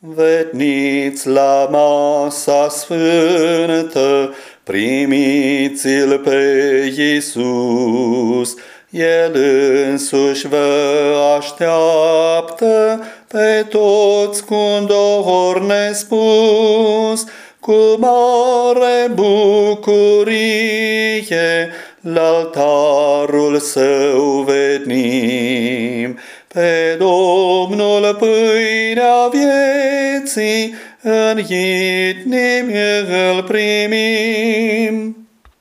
Veniți la masa sfântă, primiți-l pe Iisus, El însuși vă așteaptă pe toți cu dor nespus, cu mare bucurie, la altarul său venim. Pe Domnul pâinea vieții, în inimi îl primim.